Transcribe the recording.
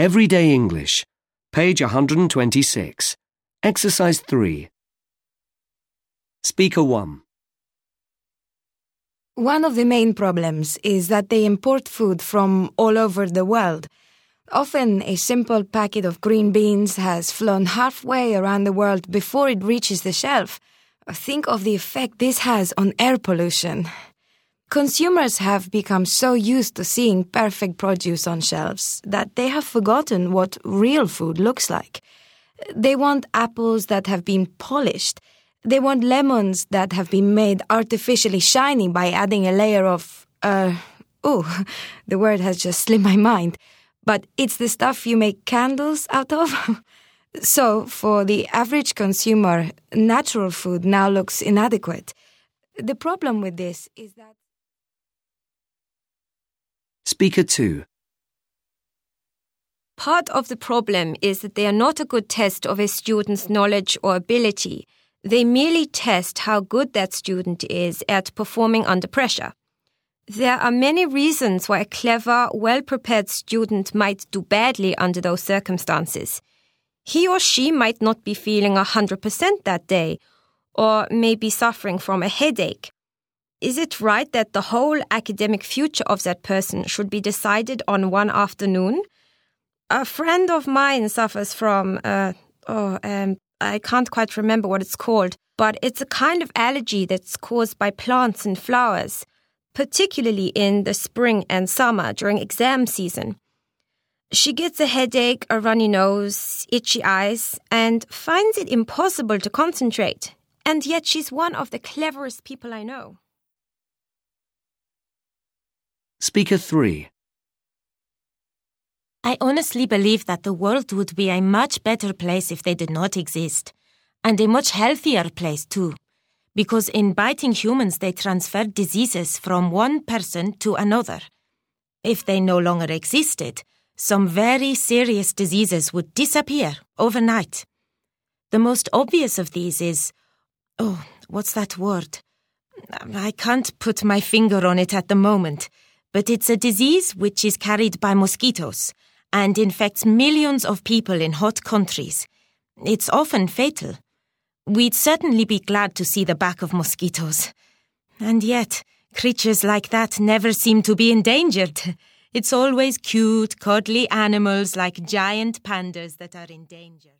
Everyday English, page 126. Exercise 3. Speaker 1. One of the main problems is that they import food from all over the world. Often, a simple packet of green beans has flown halfway around the world before it reaches the shelf. Think of the effect this has on air pollution. Consumers have become so used to seeing perfect produce on shelves that they have forgotten what real food looks like. They want apples that have been polished. They want lemons that have been made artificially shiny by adding a layer of, uh, oh, the word has just slipped my mind. But it's the stuff you make candles out of. so, for the average consumer, natural food now looks inadequate. The problem with this is that. Speaker 2. Part of the problem is that they are not a good test of a student's knowledge or ability. They merely test how good that student is at performing under pressure. There are many reasons why a clever, well prepared student might do badly under those circumstances. He or she might not be feeling 100% that day, or may be suffering from a headache. Is it right that the whole academic future of that person should be decided on one afternoon? A friend of mine suffers from, uh, oh, um, I can't quite remember what it's called, but it's a kind of allergy that's caused by plants and flowers, particularly in the spring and summer during exam season. She gets a headache, a runny nose, itchy eyes, and finds it impossible to concentrate. And yet she's one of the cleverest people I know. Speaker 3. I honestly believe that the world would be a much better place if they did not exist. And a much healthier place, too. Because in biting humans, they transfer diseases from one person to another. If they no longer existed, some very serious diseases would disappear overnight. The most obvious of these is. Oh, what's that word? I can't put my finger on it at the moment, but it's a disease which is carried by mosquitoes and infects millions of people in hot countries. It's often fatal. We'd certainly be glad to see the back of mosquitoes. And yet, creatures like that never seem to be endangered. It's always cute, cuddly animals like giant pandas that are in danger.